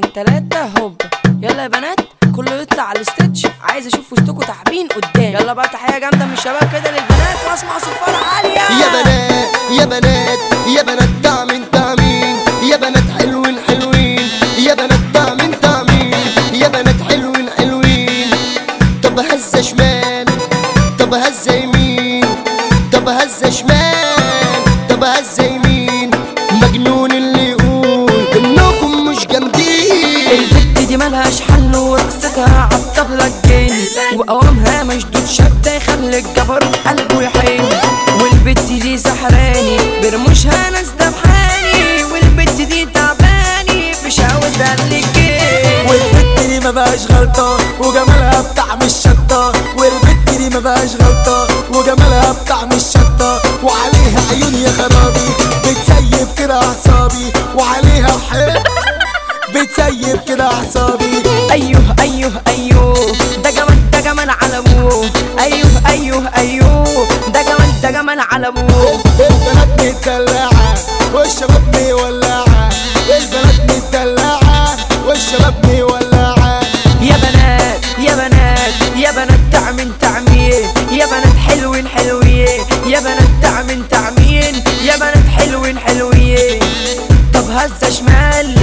اتنين تلاتة هوب. يلا يا بنات كله يطلع على الستيتش عايز أشوف وسطكوا تعبين قدام. يلا بقى تحية جامدة من الشباب كده للبنات. واسمع صفارة عالية. يا بنات يا بنات يا بنات دعمين دعمين يا بنات حلوين حلوين. يا بنات دعمين دعمين يا بنات حلوين حلوين. طب هزة شمال طب هزة يمين. طب هزة شمال طب هزة عالطبلة الجن وقوامها مشدود شدة يخلي الجبروت قلبه يحن والبت دي سحراني برموشها ناس دبحاني والبت دي تعباني بشاوتها اللجين والبت دي ما بقاش غلطة وجمالها بطعم الشطة. والبت دي ما بقاش غلطة وجمالها بطعم الشطة. وعليها عيون يا خرابي بتسيب كده أعصابي. وعليها جمال على ابوه البنات متدلعة والشباب مولعة البنات متدلعة والشباب مولعة يا بنات يا بنات يا بنات تعمين تعمين يا بنات حلوين حلوين. يا بنات تعمين تعمين يا بنات حلوين حلوين. طب هزة شمال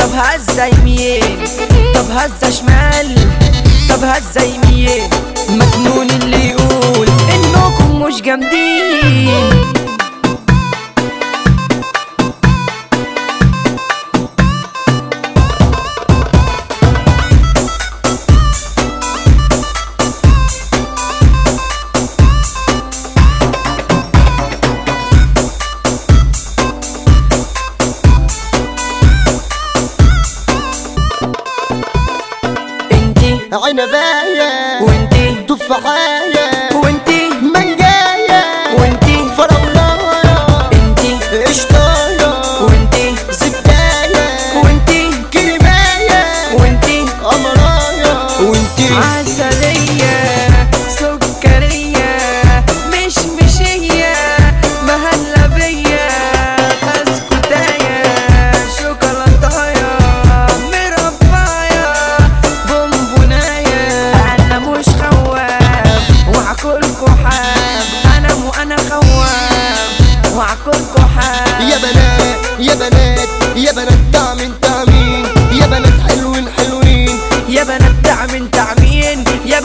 طب هزة يمين. طب هزة شمال طب هزة يمين. مجنون اللي يقول مش جامدين. انتي عنباية وانتي تفاحية.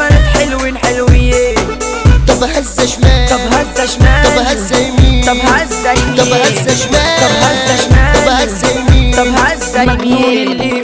بنات حلوين حلوين. طب هزة شمال. طب هزة شمال. طب هزة يمين. طب هزة يمين طب هزة شمال. طب هزة شمال طب هزة يمين. طب هزة يمين. اللي